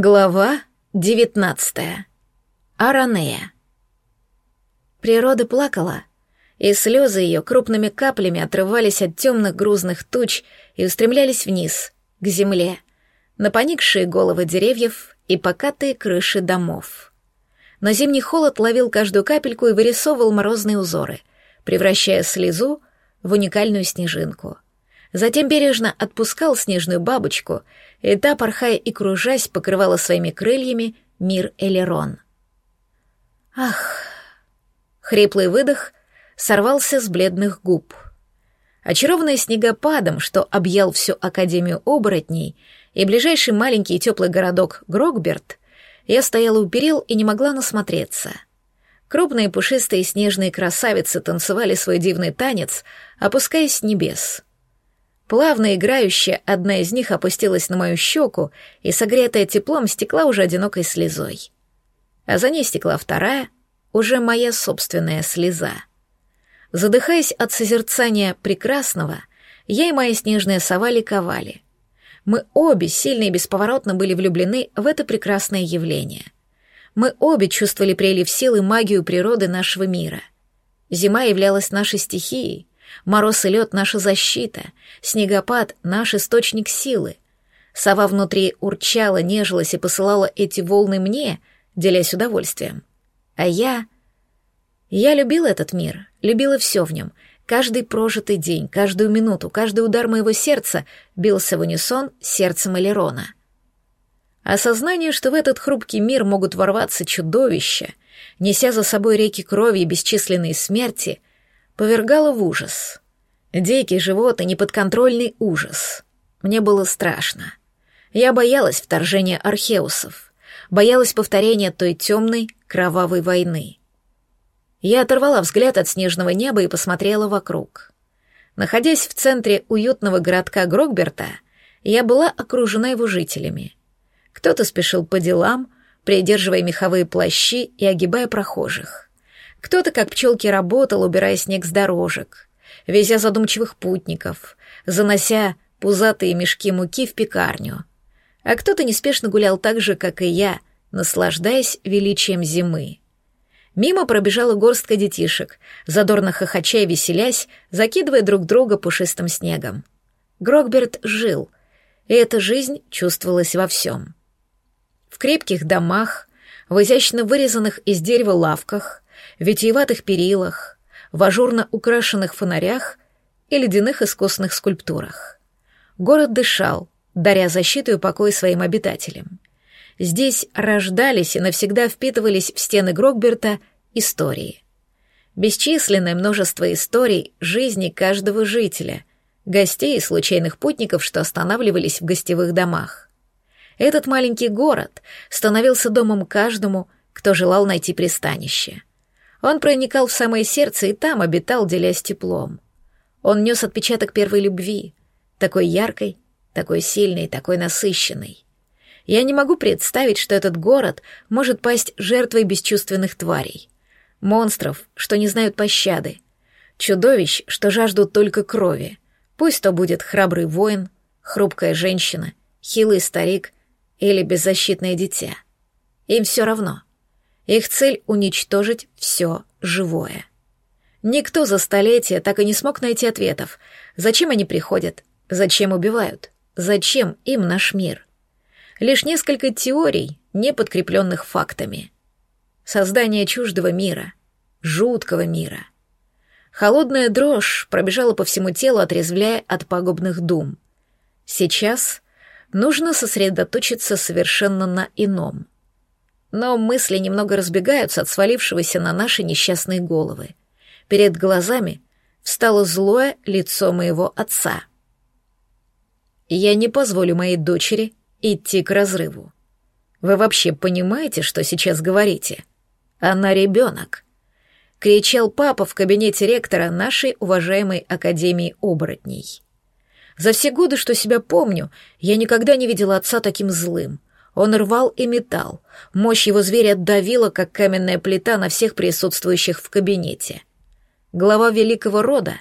Глава девятнадцатая. Аранея. Природа плакала, и слезы ее крупными каплями отрывались от темных грузных туч и устремлялись вниз, к земле, на поникшие головы деревьев и покатые крыши домов. Но зимний холод ловил каждую капельку и вырисовывал морозные узоры, превращая слезу в уникальную снежинку — Затем бережно отпускал снежную бабочку, и та, порхая и кружась, покрывала своими крыльями мир Элерон. Ах! Хриплый выдох сорвался с бледных губ. Очарованная снегопадом, что объял всю Академию оборотней, и ближайший маленький и теплый городок Грогберт, я стояла у перил и не могла насмотреться. Крупные пушистые снежные красавицы танцевали свой дивный танец, опускаясь с небес — Плавно играющая, одна из них опустилась на мою щеку, и, согретая теплом, стекла уже одинокой слезой. А за ней стекла вторая, уже моя собственная слеза. Задыхаясь от созерцания прекрасного, я и моя снежная сова ликовали. Мы обе сильно и бесповоротно были влюблены в это прекрасное явление. Мы обе чувствовали прилив сил и магию природы нашего мира. Зима являлась нашей стихией, Мороз и лед — наша защита, снегопад — наш источник силы. Сова внутри урчала, нежилась и посылала эти волны мне, делясь удовольствием. А я... Я любила этот мир, любила все в нем. Каждый прожитый день, каждую минуту, каждый удар моего сердца бился в унисон сердцем Элерона. Осознание, что в этот хрупкий мир могут ворваться чудовища, неся за собой реки крови и бесчисленные смерти — повергало в ужас. Дикий живот и неподконтрольный ужас. Мне было страшно. Я боялась вторжения археусов, боялась повторения той темной, кровавой войны. Я оторвала взгляд от снежного неба и посмотрела вокруг. Находясь в центре уютного городка Грогберта, я была окружена его жителями. Кто-то спешил по делам, придерживая меховые плащи и огибая прохожих. Кто-то, как пчелки, работал, убирая снег с дорожек, везя задумчивых путников, занося пузатые мешки муки в пекарню. А кто-то неспешно гулял так же, как и я, наслаждаясь величием зимы. Мимо пробежала горстка детишек, задорно хохоча и веселясь, закидывая друг друга пушистым снегом. Грогберт жил, и эта жизнь чувствовалась во всем. В крепких домах, в изящно вырезанных из дерева лавках, витиеватых перилах, в ажурно украшенных фонарях и ледяных искусных скульптурах. Город дышал, даря защиту и покой своим обитателям. Здесь рождались и навсегда впитывались в стены Грогберта истории. Бесчисленное множество историй жизни каждого жителя, гостей и случайных путников, что останавливались в гостевых домах. Этот маленький город становился домом каждому, кто желал найти пристанище. Он проникал в самое сердце и там обитал, делясь теплом. Он нес отпечаток первой любви, такой яркой, такой сильной, такой насыщенной. Я не могу представить, что этот город может пасть жертвой бесчувственных тварей. Монстров, что не знают пощады. Чудовищ, что жаждут только крови. Пусть то будет храбрый воин, хрупкая женщина, хилый старик или беззащитное дитя. Им все равно — их цель — уничтожить все живое. Никто за столетия так и не смог найти ответов. Зачем они приходят? Зачем убивают? Зачем им наш мир? Лишь несколько теорий, не подкрепленных фактами. Создание чуждого мира, жуткого мира. Холодная дрожь пробежала по всему телу, отрезвляя от пагубных дум. Сейчас нужно сосредоточиться совершенно на ином — но мысли немного разбегаются от свалившегося на наши несчастные головы. Перед глазами встало злое лицо моего отца. Я не позволю моей дочери идти к разрыву. Вы вообще понимаете, что сейчас говорите? Она ребенок. Кричал папа в кабинете ректора нашей уважаемой Академии оборотней. За все годы, что себя помню, я никогда не видела отца таким злым — он рвал и метал. Мощь его зверя давила, как каменная плита, на всех присутствующих в кабинете. Глава великого рода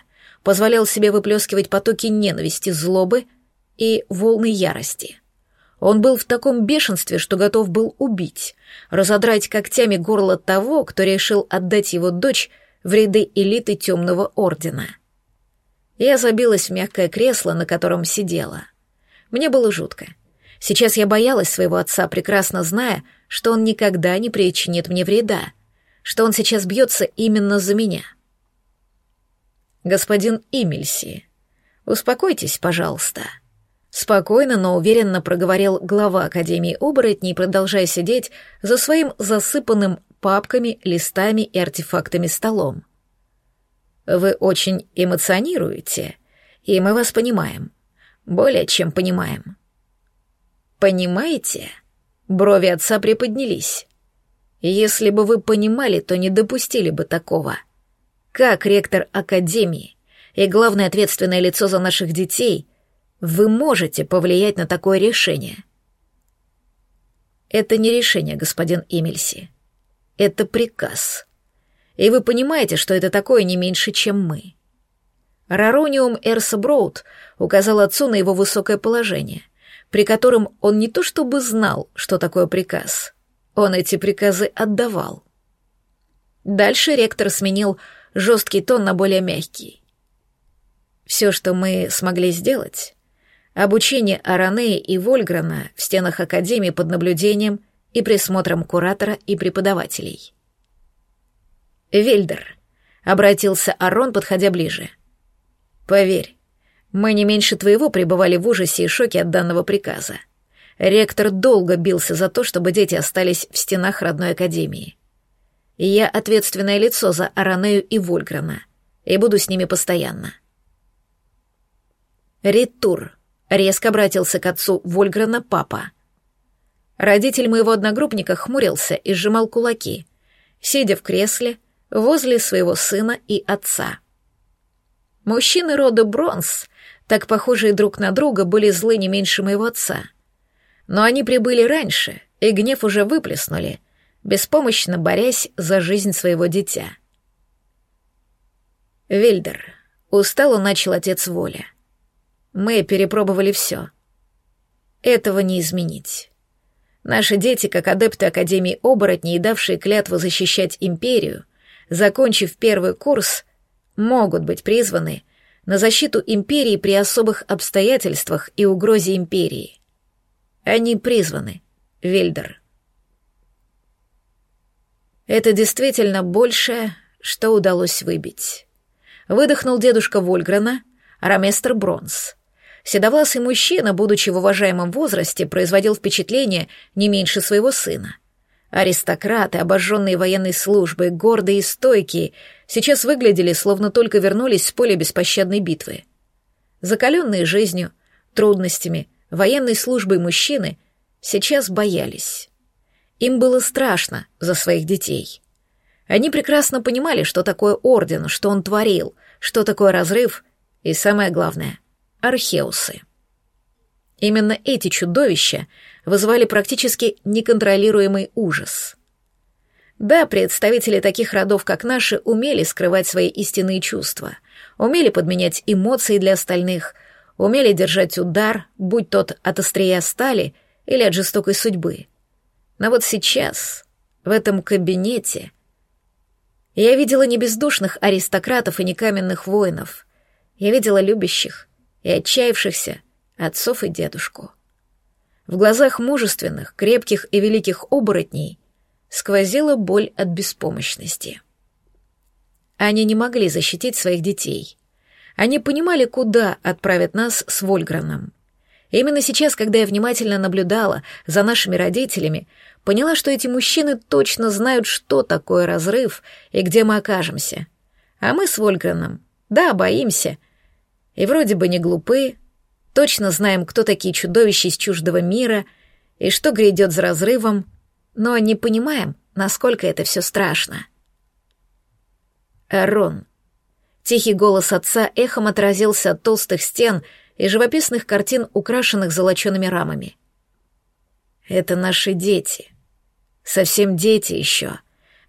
позволял себе выплескивать потоки ненависти, злобы и волны ярости. Он был в таком бешенстве, что готов был убить, разодрать когтями горло того, кто решил отдать его дочь в ряды элиты Темного Ордена. Я забилась в мягкое кресло, на котором сидела. Мне было жутко. Сейчас я боялась своего отца, прекрасно зная, что он никогда не причинит мне вреда, что он сейчас бьется именно за меня. «Господин Имельси, успокойтесь, пожалуйста», Спокойно, но уверенно проговорил глава Академии оборотней, продолжая сидеть за своим засыпанным папками, листами и артефактами столом. «Вы очень эмоционируете, и мы вас понимаем. Более чем понимаем». «Понимаете?» Брови отца приподнялись. «Если бы вы понимали, то не допустили бы такого. Как ректор Академии и главное ответственное лицо за наших детей — вы можете повлиять на такое решение. Это не решение, господин Эмильси. Это приказ. И вы понимаете, что это такое не меньше, чем мы. Рарониум Эрса Броуд указал отцу на его высокое положение, при котором он не то чтобы знал, что такое приказ, он эти приказы отдавал. Дальше ректор сменил жесткий тон на более мягкий. Все, что мы смогли сделать, Обучение Аранеи и Вольграна в стенах Академии под наблюдением и присмотром куратора и преподавателей. «Вильдер», — обратился Арон, подходя ближе. «Поверь, мы не меньше твоего пребывали в ужасе и шоке от данного приказа. Ректор долго бился за то, чтобы дети остались в стенах родной академии. Я ответственное лицо за Аранею и Вольграна, и буду с ними постоянно». Ритур Резко обратился к отцу Вольгрена папа. Родитель моего одногруппника хмурился и сжимал кулаки, сидя в кресле возле своего сына и отца. Мужчины рода Бронз, так похожие друг на друга, были злы не меньше моего отца. Но они прибыли раньше, и гнев уже выплеснули, беспомощно борясь за жизнь своего дитя. Вильдер. Устало начал отец Воля. Мы перепробовали все. Этого не изменить. Наши дети, как адепты Академии оборотней, давшие клятву защищать империю, закончив первый курс, могут быть призваны на защиту империи при особых обстоятельствах и угрозе империи. Они призваны, Вильдер. Это действительно большее, что удалось выбить. Выдохнул дедушка Вольграна, Раместр Бронс. Седовласый мужчина, будучи в уважаемом возрасте, производил впечатление не меньше своего сына. Аристократы, обожженные военной службой, гордые и стойкие, сейчас выглядели, словно только вернулись с поля беспощадной битвы. Закаленные жизнью, трудностями, военной службой мужчины сейчас боялись. Им было страшно за своих детей. Они прекрасно понимали, что такое орден, что он творил, что такое разрыв и, самое главное — археусы. Именно эти чудовища вызывали практически неконтролируемый ужас. Да, представители таких родов, как наши, умели скрывать свои истинные чувства, умели подменять эмоции для остальных, умели держать удар, будь тот от острия стали или от жестокой судьбы. Но вот сейчас, в этом кабинете, я видела не бездушных аристократов и не каменных воинов. Я видела любящих, и отчаявшихся отцов и дедушку. В глазах мужественных, крепких и великих оборотней сквозила боль от беспомощности. Они не могли защитить своих детей. Они понимали, куда отправят нас с Вольграном. Именно сейчас, когда я внимательно наблюдала за нашими родителями, поняла, что эти мужчины точно знают, что такое разрыв и где мы окажемся. А мы с Вольграном, да, боимся, и вроде бы не глупы, точно знаем, кто такие чудовища из чуждого мира и что грядет за разрывом, но не понимаем, насколько это все страшно. Арон. Тихий голос отца эхом отразился от толстых стен и живописных картин, украшенных золочеными рамами. Это наши дети. Совсем дети еще.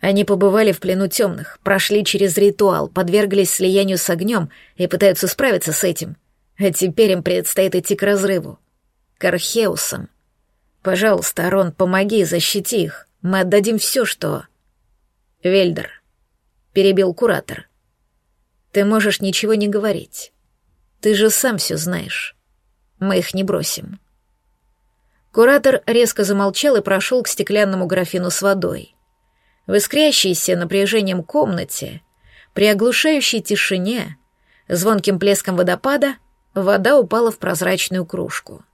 Они побывали в плену темных, прошли через ритуал, подверглись слиянию с огнем и пытаются справиться с этим. А теперь им предстоит идти к разрыву. К Археусам. Пожалуйста, Арон, помоги, защити их. Мы отдадим все, что...» «Вельдер», — перебил куратор. «Ты можешь ничего не говорить. Ты же сам все знаешь. Мы их не бросим». Куратор резко замолчал и прошел к стеклянному графину с водой. В искрящейся напряжением комнате, при оглушающей тишине, звонким плеском водопада, вода упала в прозрачную кружку.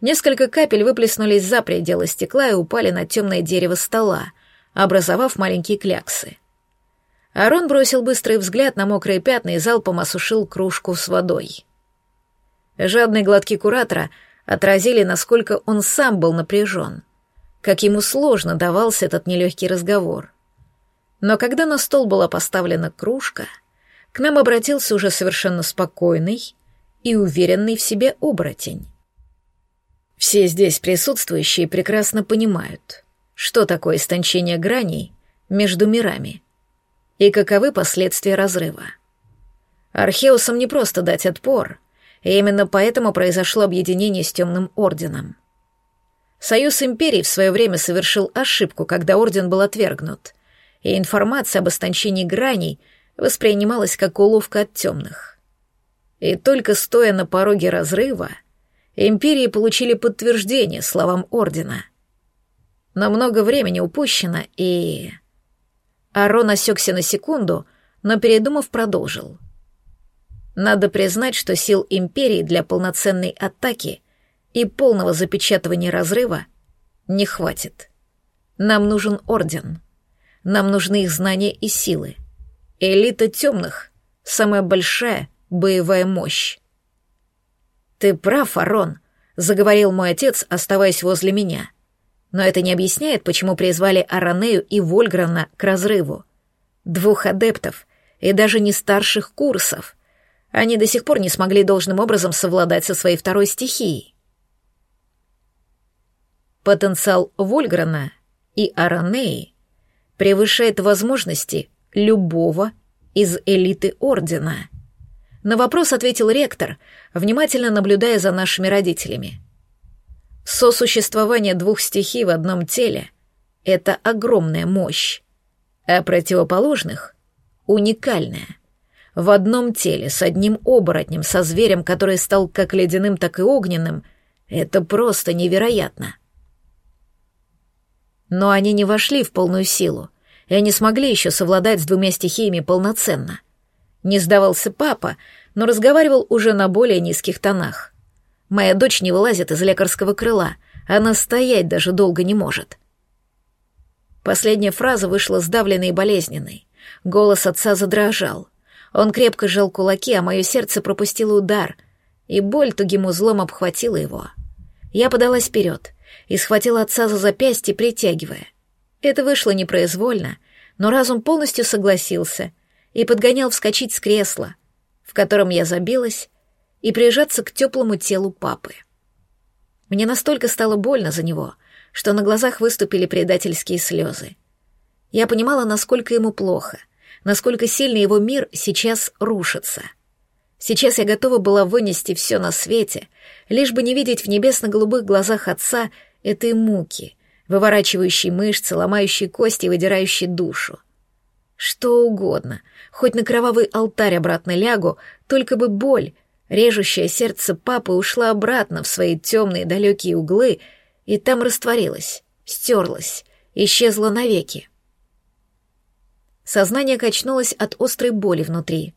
Несколько капель выплеснулись за пределы стекла и упали на темное дерево стола, образовав маленькие кляксы. Арон бросил быстрый взгляд на мокрые пятна и залпом осушил кружку с водой. Жадные глотки куратора отразили, насколько он сам был напряжен, как ему сложно давался этот нелегкий разговор. Но когда на стол была поставлена кружка, к нам обратился уже совершенно спокойный и уверенный в себе оборотень. Все здесь присутствующие прекрасно понимают, что такое истончение граней между мирами и каковы последствия разрыва. Археусам не просто дать отпор, и именно поэтому произошло объединение с Темным Орденом. Союз Империй в свое время совершил ошибку, когда Орден был отвергнут, и информация об истончении граней воспринималась как уловка от темных. И только стоя на пороге разрыва, Империи получили подтверждение словам Ордена. Но много времени упущено, и... Арон осекся на секунду, но, передумав, продолжил. Надо признать, что сил Империи для полноценной атаки и полного запечатывания разрыва не хватит. Нам нужен Орден. Нам нужны их знания и силы. Элита темных — самая большая боевая мощь. «Ты прав, Арон», — заговорил мой отец, оставаясь возле меня. Но это не объясняет, почему призвали Аранею и Вольграна к разрыву. Двух адептов и даже не старших курсов. Они до сих пор не смогли должным образом совладать со своей второй стихией. Потенциал Вольграна и Аранеи превышает возможности любого из элиты Ордена — на вопрос ответил ректор, внимательно наблюдая за нашими родителями. Сосуществование двух стихий в одном теле — это огромная мощь, а противоположных — уникальная. В одном теле с одним оборотнем, со зверем, который стал как ледяным, так и огненным, это просто невероятно. Но они не вошли в полную силу, и они смогли еще совладать с двумя стихиями полноценно. Не сдавался папа, но разговаривал уже на более низких тонах. Моя дочь не вылазит из лекарского крыла, она стоять даже долго не может. Последняя фраза вышла сдавленной и болезненной. Голос отца задрожал. Он крепко сжал кулаки, а мое сердце пропустило удар, и боль тугим узлом обхватила его. Я подалась вперед и схватила отца за запястье, притягивая. Это вышло непроизвольно, но разум полностью согласился — и подгонял вскочить с кресла, в котором я забилась, и прижаться к теплому телу папы. Мне настолько стало больно за него, что на глазах выступили предательские слезы. Я понимала, насколько ему плохо, насколько сильно его мир сейчас рушится. Сейчас я готова была вынести все на свете, лишь бы не видеть в небесно-голубых глазах отца этой муки, выворачивающей мышцы, ломающей кости и выдирающей душу. Что угодно, хоть на кровавый алтарь обратно лягу, только бы боль, режущее сердце папы, ушла обратно в свои темные далекие углы и там растворилась, стерлась, исчезла навеки. Сознание качнулось от острой боли внутри.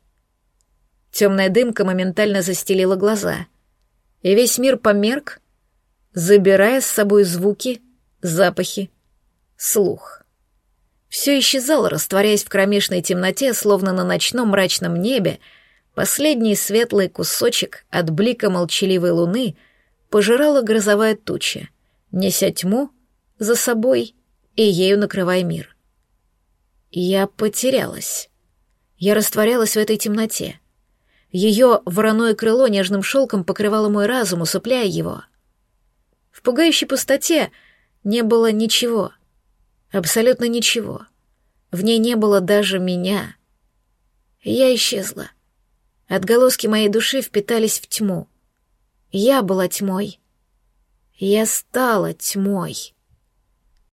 Темная дымка моментально застелила глаза, и весь мир померк, забирая с собой звуки, запахи, слух. Все исчезало, растворяясь в кромешной темноте, словно на ночном мрачном небе. Последний светлый кусочек от блика молчаливой луны пожирала грозовая туча, неся тьму за собой и ею накрывая мир. Я потерялась. Я растворялась в этой темноте. Ее вороное крыло нежным шелком покрывало мой разум, усыпляя его. В пугающей пустоте не было ничего — Абсолютно ничего. В ней не было даже меня. Я исчезла. Отголоски моей души впитались в тьму. Я была тьмой. Я стала тьмой.